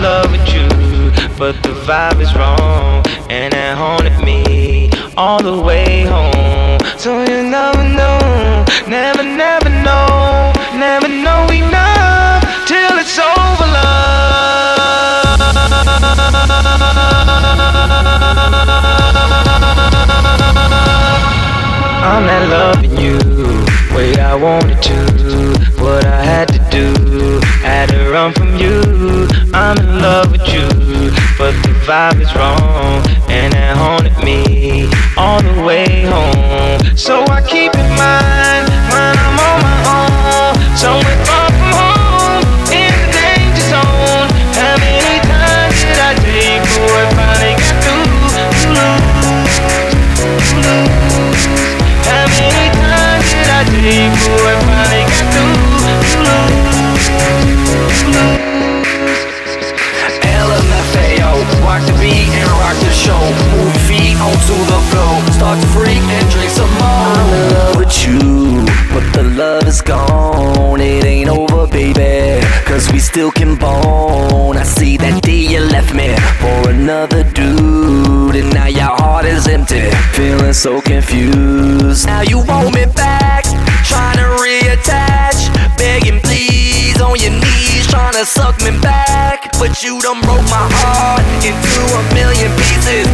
love with you, but the vibe is wrong, and it haunted me all the way home. So you never know, never, never know, never know enough till it's over, love. I'm not loving you way I wanted to, what I had to do, had to run from you. I'm in love with you, but the vibe is wrong, and it haunted me all the way home. So I keep in mind Cause we still can bone. I see that day you left me for another dude. And now your heart is empty. Feeling so confused. Now you want me back. Trying to reattach. Begging please on your knees. Trying to suck me back. But you done broke my heart into a million pieces.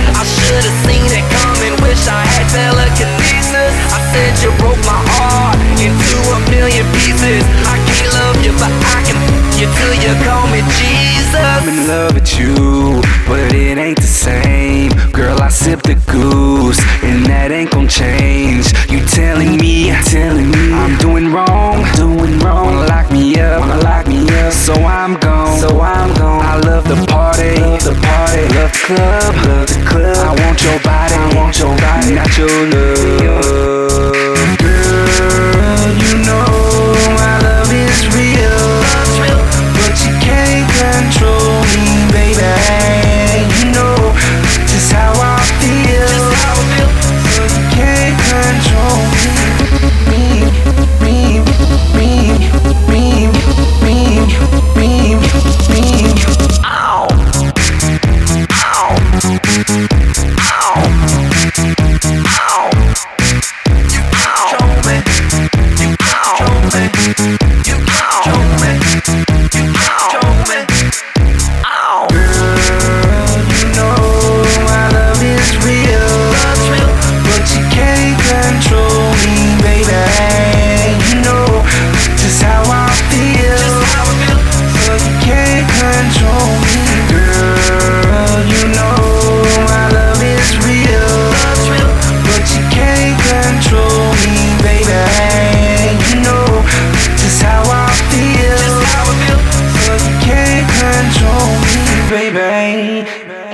love at you, but it ain't the same. Girl, I sip the goose, and that ain't gon' change. You telling me, telling me I'm doing wrong, I'm doing wrong. Wanna lock me up, wanna lock me up. So I'm gone, so I'm gone. I love the party, love the party, love the club, love the club. I want your body, I want your body, not your love. Told me, baby.